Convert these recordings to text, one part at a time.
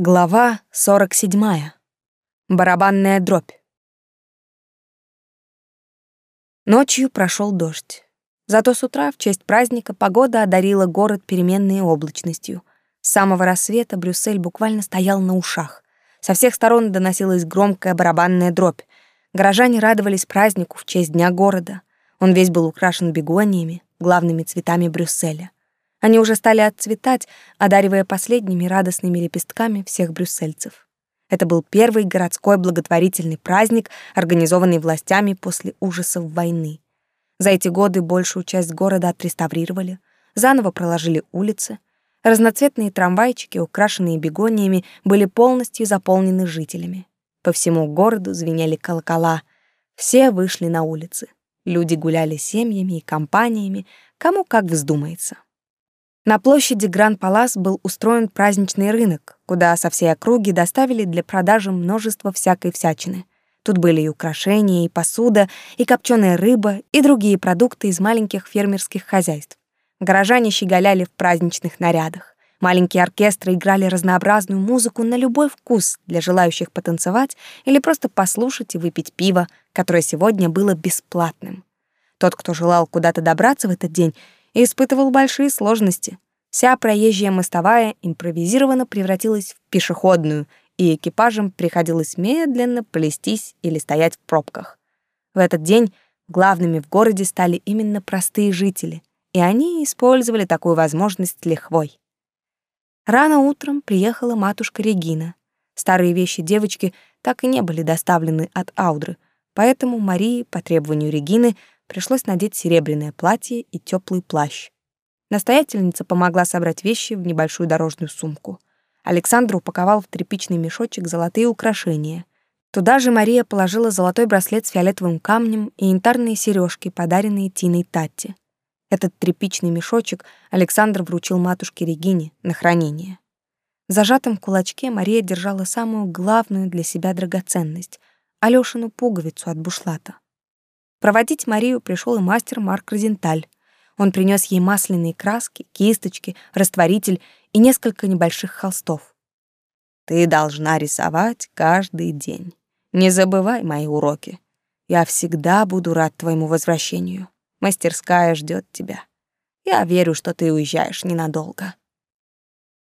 Глава 47. Барабанная дробь. Ночью прошел дождь. Зато с утра, в честь праздника, погода одарила город переменной облачностью. С самого рассвета Брюссель буквально стоял на ушах. Со всех сторон доносилась громкая барабанная дробь. Горожане радовались празднику в честь Дня города. Он весь был украшен бегониями, главными цветами Брюсселя. Они уже стали отцветать, одаривая последними радостными лепестками всех брюссельцев. Это был первый городской благотворительный праздник, организованный властями после ужасов войны. За эти годы большую часть города отреставрировали, заново проложили улицы. Разноцветные трамвайчики, украшенные бегониями, были полностью заполнены жителями. По всему городу звенели колокола. Все вышли на улицы. Люди гуляли семьями и компаниями, кому как вздумается. На площади Гран-Палас был устроен праздничный рынок, куда со всей округи доставили для продажи множество всякой всячины. Тут были и украшения, и посуда, и копченая рыба, и другие продукты из маленьких фермерских хозяйств. Горожане щеголяли в праздничных нарядах. Маленькие оркестры играли разнообразную музыку на любой вкус для желающих потанцевать или просто послушать и выпить пиво, которое сегодня было бесплатным. Тот, кто желал куда-то добраться в этот день, и испытывал большие сложности. Вся проезжая мостовая импровизированно превратилась в пешеходную, и экипажам приходилось медленно плестись или стоять в пробках. В этот день главными в городе стали именно простые жители, и они использовали такую возможность лихвой. Рано утром приехала матушка Регина. Старые вещи девочки так и не были доставлены от Аудры, поэтому Марии, по требованию Регины, пришлось надеть серебряное платье и теплый плащ. Настоятельница помогла собрать вещи в небольшую дорожную сумку. Александр упаковал в тряпичный мешочек золотые украшения. Туда же Мария положила золотой браслет с фиолетовым камнем и янтарные сережки, подаренные Тиной Татти. Этот тряпичный мешочек Александр вручил матушке Регине на хранение. В зажатом кулачке Мария держала самую главную для себя драгоценность — Алёшину пуговицу от бушлата. Проводить Марию пришел и мастер Марк Розенталь. Он принес ей масляные краски, кисточки, растворитель и несколько небольших холстов. «Ты должна рисовать каждый день. Не забывай мои уроки. Я всегда буду рад твоему возвращению. Мастерская ждет тебя. Я верю, что ты уезжаешь ненадолго».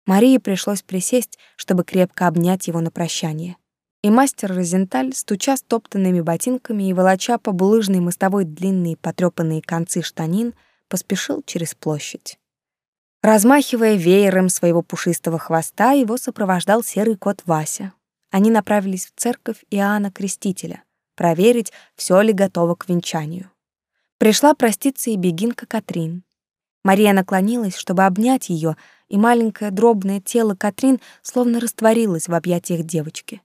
Марии пришлось присесть, чтобы крепко обнять его на прощание и мастер Розенталь, стуча стоптанными ботинками и волоча по булыжной мостовой длинные потрёпанные концы штанин, поспешил через площадь. Размахивая веером своего пушистого хвоста, его сопровождал серый кот Вася. Они направились в церковь Иоанна Крестителя, проверить, все ли готово к венчанию. Пришла проститься и бегинка Катрин. Мария наклонилась, чтобы обнять ее, и маленькое дробное тело Катрин словно растворилось в объятиях девочки.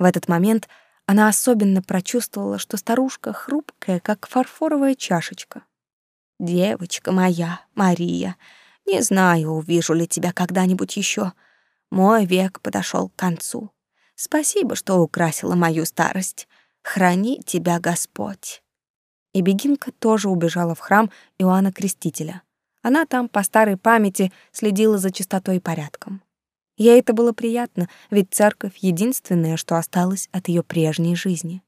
В этот момент она особенно прочувствовала, что старушка хрупкая, как фарфоровая чашечка. «Девочка моя, Мария, не знаю, увижу ли тебя когда-нибудь еще. Мой век подошел к концу. Спасибо, что украсила мою старость. Храни тебя Господь». И Бегинка тоже убежала в храм Иоанна Крестителя. Она там по старой памяти следила за чистотой и порядком. Ей это было приятно, ведь церковь — единственное, что осталось от ее прежней жизни.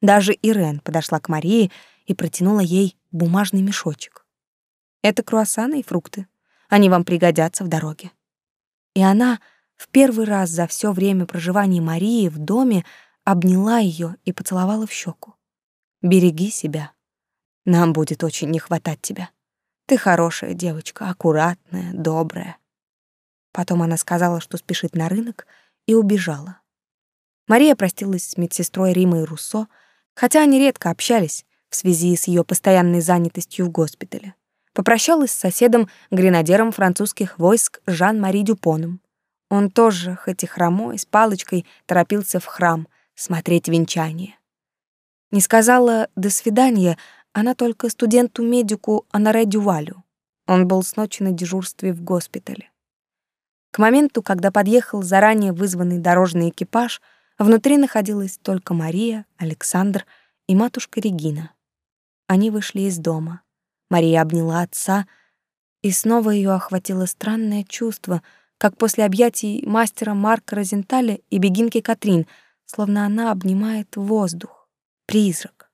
Даже Ирен подошла к Марии и протянула ей бумажный мешочек. «Это круассаны и фрукты. Они вам пригодятся в дороге». И она в первый раз за все время проживания Марии в доме обняла ее и поцеловала в щеку. «Береги себя. Нам будет очень не хватать тебя. Ты хорошая девочка, аккуратная, добрая». Потом она сказала, что спешит на рынок, и убежала. Мария простилась с медсестрой Римой Руссо, хотя они редко общались в связи с ее постоянной занятостью в госпитале. Попрощалась с соседом, гренадером французских войск Жан-Мари Дюпоном. Он тоже, хоть и хромой, с палочкой, торопился в храм смотреть венчание. Не сказала «до свидания», она только студенту-медику Анаре Дювалю. Он был с ночи на дежурстве в госпитале. К моменту, когда подъехал заранее вызванный дорожный экипаж, внутри находилась только Мария, Александр и матушка Регина. Они вышли из дома. Мария обняла отца, и снова ее охватило странное чувство, как после объятий мастера Марка Розенталя и бегинки Катрин, словно она обнимает воздух, призрак.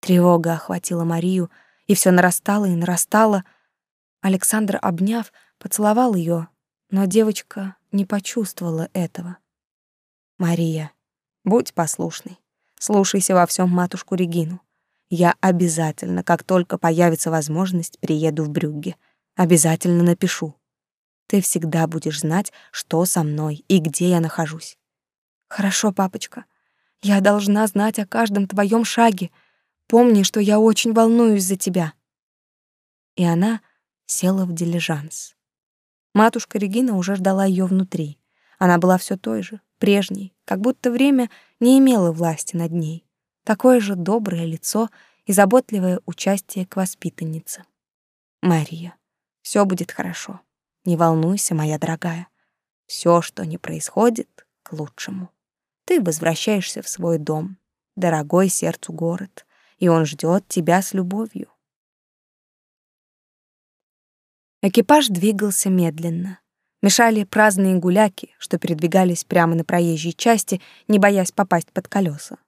Тревога охватила Марию, и все нарастало и нарастало. Александр, обняв, поцеловал ее, но девочка не почувствовала этого. «Мария, будь послушной, слушайся во всем матушку Регину. Я обязательно, как только появится возможность, приеду в Брюгге. Обязательно напишу. Ты всегда будешь знать, что со мной и где я нахожусь. Хорошо, папочка. Я должна знать о каждом твоем шаге. Помни, что я очень волнуюсь за тебя. И она села в дилижанс. Матушка Регина уже ждала ее внутри. Она была все той же, прежней, как будто время не имело власти над ней. Такое же доброе лицо и заботливое участие к воспитаннице. Мария, все будет хорошо. Не волнуйся, моя дорогая. Все, что не происходит, к лучшему. Ты возвращаешься в свой дом, дорогой сердцу город, и он ждет тебя с любовью. Экипаж двигался медленно. Мешали праздные гуляки, что передвигались прямо на проезжей части, не боясь попасть под колеса.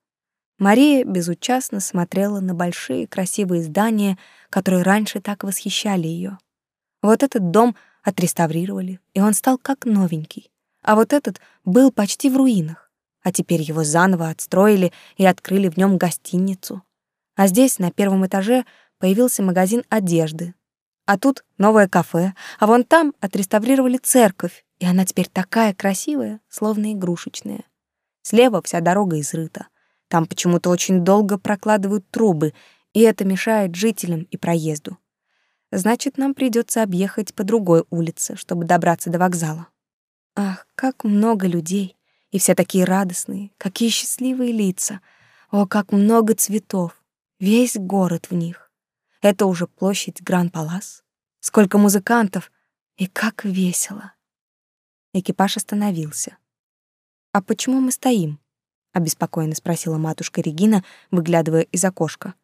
Мария безучастно смотрела на большие красивые здания, которые раньше так восхищали ее. Вот этот дом отреставрировали, и он стал как новенький. А вот этот был почти в руинах, а теперь его заново отстроили и открыли в нем гостиницу. А здесь, на первом этаже, появился магазин одежды. А тут новое кафе, а вон там отреставрировали церковь, и она теперь такая красивая, словно игрушечная. Слева вся дорога изрыта — там почему-то очень долго прокладывают трубы, и это мешает жителям и проезду. Значит, нам придется объехать по другой улице, чтобы добраться до вокзала. Ах, как много людей, и все такие радостные, какие счастливые лица. О, как много цветов, весь город в них. Это уже площадь Гран-Палас. Сколько музыкантов, и как весело. Экипаж остановился. А почему мы стоим? обеспокоенно спросила матушка Регина, выглядывая из окошка.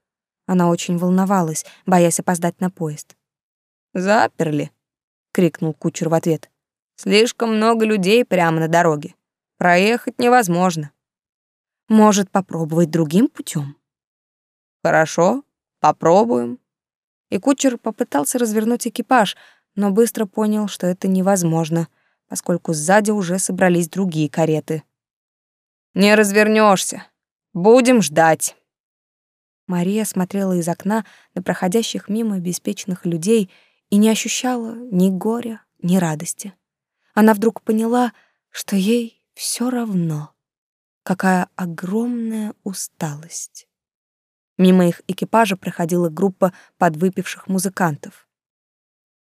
Она очень волновалась, боясь опоздать на поезд. «Заперли!» — крикнул кучер в ответ. «Слишком много людей прямо на дороге. Проехать невозможно». «Может, попробовать другим путем? «Хорошо, попробуем». И кучер попытался развернуть экипаж, но быстро понял, что это невозможно, поскольку сзади уже собрались другие кареты. Не развернешься. Будем ждать. Мария смотрела из окна на проходящих мимо беспечных людей и не ощущала ни горя, ни радости. Она вдруг поняла, что ей все равно. Какая огромная усталость. Мимо их экипажа проходила группа подвыпивших музыкантов.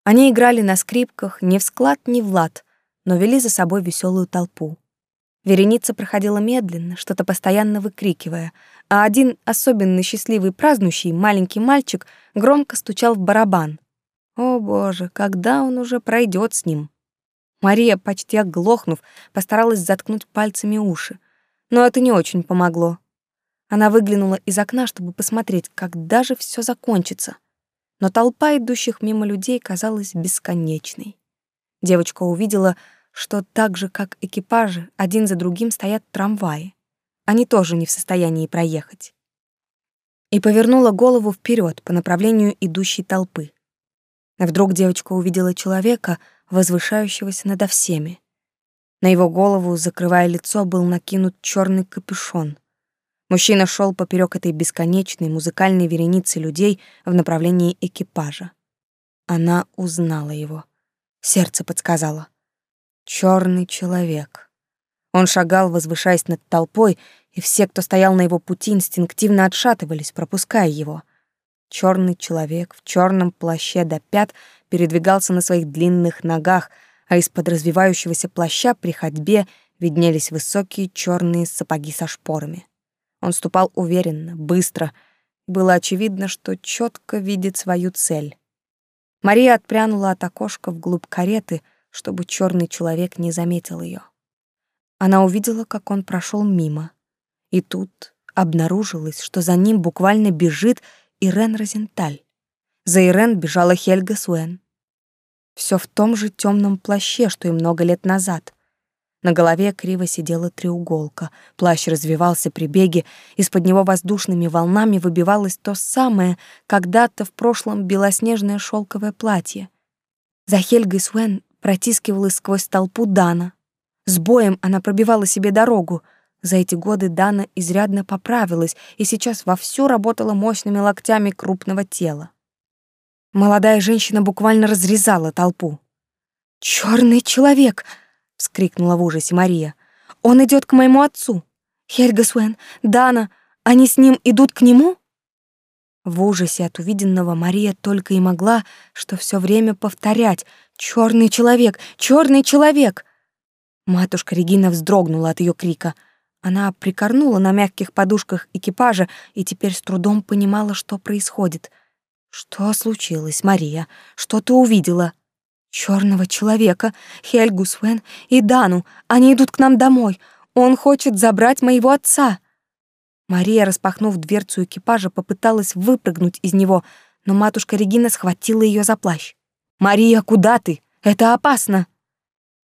Они играли на скрипках не в склад, не в лад, но вели за собой веселую толпу. Вереница проходила медленно, что-то постоянно выкрикивая, а один особенно счастливый празднующий маленький мальчик громко стучал в барабан. О боже, когда он уже пройдет с ним? Мария, почти оглохнув, постаралась заткнуть пальцами уши, но это не очень помогло. Она выглянула из окна, чтобы посмотреть, когда же все закончится. Но толпа идущих мимо людей казалась бесконечной. Девочка увидела, что так же, как экипажи, один за другим стоят трамваи. Они тоже не в состоянии проехать. И повернула голову вперед по направлению идущей толпы. Вдруг девочка увидела человека, возвышающегося над всеми. На его голову, закрывая лицо, был накинут черный капюшон. Мужчина шел поперек этой бесконечной музыкальной вереницы людей в направлении экипажа. Она узнала его. Сердце подсказало. Черный человек. Он шагал, возвышаясь над толпой, и все, кто стоял на его пути, инстинктивно отшатывались, пропуская его. Черный человек в черном плаще до пят передвигался на своих длинных ногах, а из-под развивающегося плаща при ходьбе виднелись высокие черные сапоги со шпорами. Он ступал уверенно, быстро, было очевидно, что четко видит свою цель. Мария отпрянула от окошка вглубь кареты, чтобы черный человек не заметил ее. Она увидела, как он прошел мимо. И тут обнаружилось, что за ним буквально бежит Ирен Розенталь. За Ирен бежала Хельга Суэн. все в том же темном плаще, что и много лет назад. На голове криво сидела треуголка. Плащ развивался при беге, из-под него воздушными волнами выбивалось то самое, когда-то в прошлом белоснежное шелковое платье. За Хельгой Суэн протискивалась сквозь толпу Дана. С боем она пробивала себе дорогу. За эти годы Дана изрядно поправилась и сейчас вовсю работала мощными локтями крупного тела. Молодая женщина буквально разрезала толпу. «Чёрный человек!» — вскрикнула в ужасе Мария. «Он идёт к моему отцу! Хельга Суэн, Дана, они с ним идут к нему?» В ужасе от увиденного Мария только и могла, что всё время повторять «Чёрный человек! Чёрный человек!» Матушка Регина вздрогнула от её крика. Она прикорнула на мягких подушках экипажа и теперь с трудом понимала, что происходит — что случилось, Мария? Что ты увидела? Черного человека, Хельгу Свен и Дану. Они идут к нам домой. Он хочет забрать моего отца. Мария, распахнув дверцу экипажа, попыталась выпрыгнуть из него, но матушка Регина схватила ее за плащ. «Мария, куда ты? Это опасно!»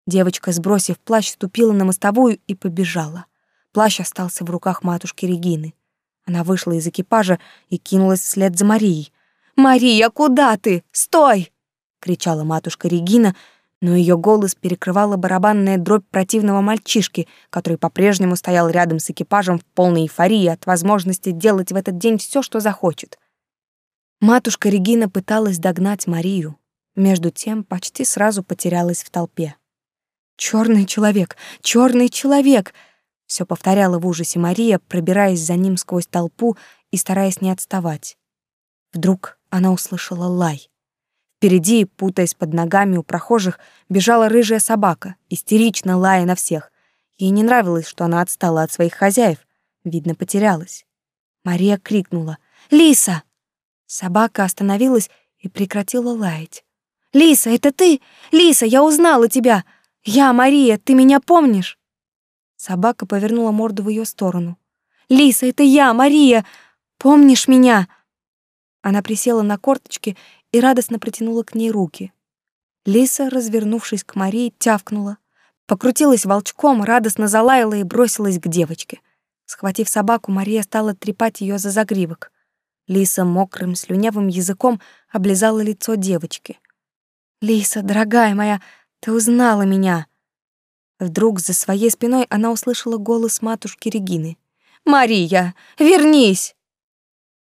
Девочка, сбросив плащ, ступила на мостовую и побежала. Плащ остался в руках матушки Регины. Она вышла из экипажа и кинулась вслед за Марией. «Мария, куда ты? Стой!» — кричала матушка Регина, но ее голос перекрывала барабанная дробь противного мальчишки, который по-прежнему стоял рядом с экипажем в полной эйфории от возможности делать в этот день все, что захочет. Матушка Регина пыталась догнать Марию, между тем почти сразу потерялась в толпе. Черный человек, черный человек!» — все повторяла в ужасе Мария, пробираясь за ним сквозь толпу и стараясь не отставать. Вдруг она услышала лай. Впереди, путаясь под ногами у прохожих, бежала рыжая собака, истерично лая на всех. Ей не нравилось, что она отстала от своих хозяев. Видно, потерялась. Мария крикнула «Лиса!». Собака остановилась и прекратила лаять. «Лиса, это ты? Лиса, я узнала тебя! Я Мария, ты меня помнишь?» Собака повернула морду в ее сторону. «Лиса, это я, Мария! Помнишь меня?» Она присела на корточки и радостно протянула к ней руки. Лиса, развернувшись к Марии, тявкнула, покрутилась волчком, радостно залаяла и бросилась к девочке. Схватив собаку, Мария стала трепать ее за загривок. Лиса мокрым слюнявым языком облизала лицо девочки. «Лиса, дорогая моя, ты узнала меня!» Вдруг за своей спиной она услышала голос матушки Регины. «Мария, вернись!»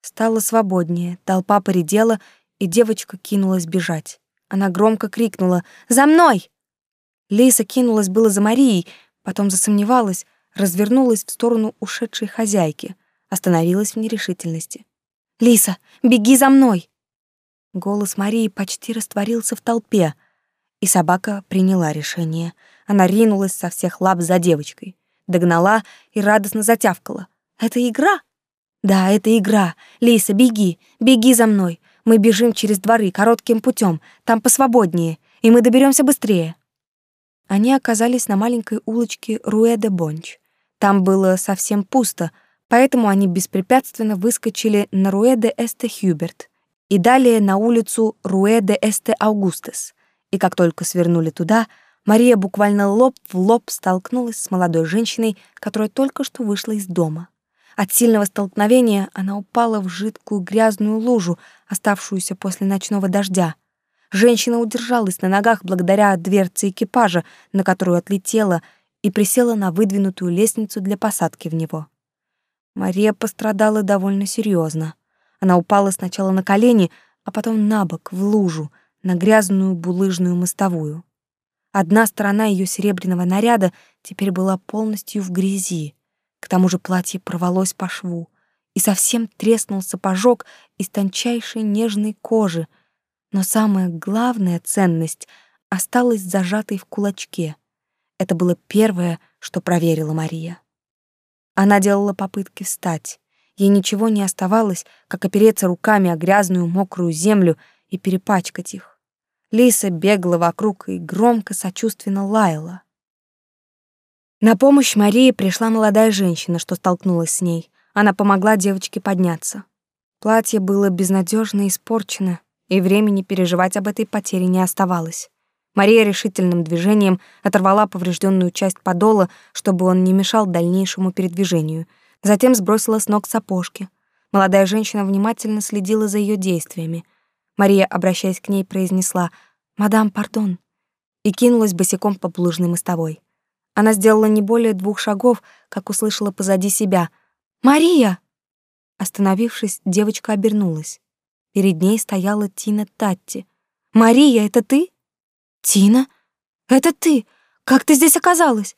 Стало свободнее, толпа поредела, и девочка кинулась бежать. Она громко крикнула «За мной!». Лиса кинулась было за Марией, потом засомневалась, развернулась в сторону ушедшей хозяйки, остановилась в нерешительности. «Лиса, беги за мной!» Голос Марии почти растворился в толпе, и собака приняла решение. Она ринулась со всех лап за девочкой, догнала и радостно затявкала. «Это игра?» Да, это игра. Лиса, беги, беги за мной. Мы бежим через дворы коротким путем, там посвободнее, и мы доберемся быстрее. Они оказались на маленькой улочке Руэ-де-Бонч. Там было совсем пусто, поэтому они беспрепятственно выскочили на Руэ-де-Эсте-Хьюберт и далее на улицу Руэ-де-Эсте-Аугустес. И как только свернули туда, Мария буквально лоб в лоб столкнулась с молодой женщиной, которая только что вышла из дома. От сильного столкновения она упала в жидкую грязную лужу, оставшуюся после ночного дождя. Женщина удержалась на ногах благодаря дверце экипажа, на которую отлетела, и присела на выдвинутую лестницу для посадки в него. Мария пострадала довольно серьезно. Она упала сначала на колени, а потом на бок, в лужу, на грязную булыжную мостовую. Одна сторона ее серебряного наряда теперь была полностью в грязи. К тому же платье порвалось по шву, и совсем треснул сапожок из тончайшей нежной кожи, но самая главная ценность осталась зажатой в кулачке. Это было первое, что проверила Мария. Она делала попытки встать. Ей ничего не оставалось, как опереться руками о грязную мокрую землю и перепачкать их. Лиса бегала вокруг и громко сочувственно лаяла. На помощь Марии пришла молодая женщина, что столкнулась с ней. Она помогла девочке подняться. Платье было безнадежно испорчено, и времени переживать об этой потере не оставалось. Мария решительным движением оторвала поврежденную часть подола, чтобы он не мешал дальнейшему передвижению. Затем сбросила с ног сапожки. Молодая женщина внимательно следила за ее действиями. Мария, обращаясь к ней, произнесла «Мадам, пардон», и кинулась босиком по булыжной мостовой. Она сделала не более двух шагов, как услышала позади себя «Мария!». Остановившись, девочка обернулась. Перед ней стояла Тина Татти. «Мария, это ты?» «Тина? Это ты? Как ты здесь оказалась?»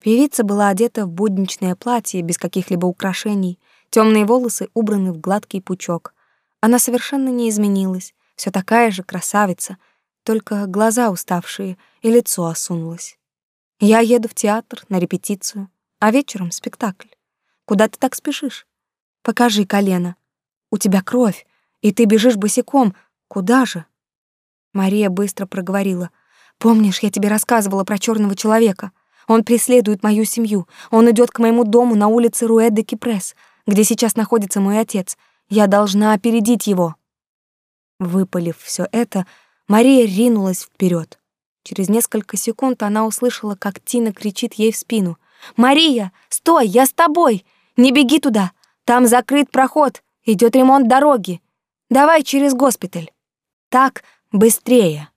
Певица была одета в будничное платье без каких-либо украшений, темные волосы убраны в гладкий пучок. Она совершенно не изменилась, все такая же красавица, только глаза уставшие и лицо осунулось. Я еду в театр на репетицию, а вечером спектакль. Куда ты так спешишь? Покажи колено. У тебя кровь, и ты бежишь босиком. Куда же? Мария быстро проговорила. «Помнишь, я тебе рассказывала про черного человека? Он преследует мою семью. Он идет к моему дому на улице Руэ де Кипрес, где сейчас находится мой отец. Я должна опередить его». Выпалив все это, Мария ринулась вперед. Через несколько секунд она услышала, как Тина кричит ей в спину. «Мария, стой, я с тобой! Не беги туда! Там закрыт проход, идет ремонт дороги. Давай через госпиталь!» Так Быстрее!»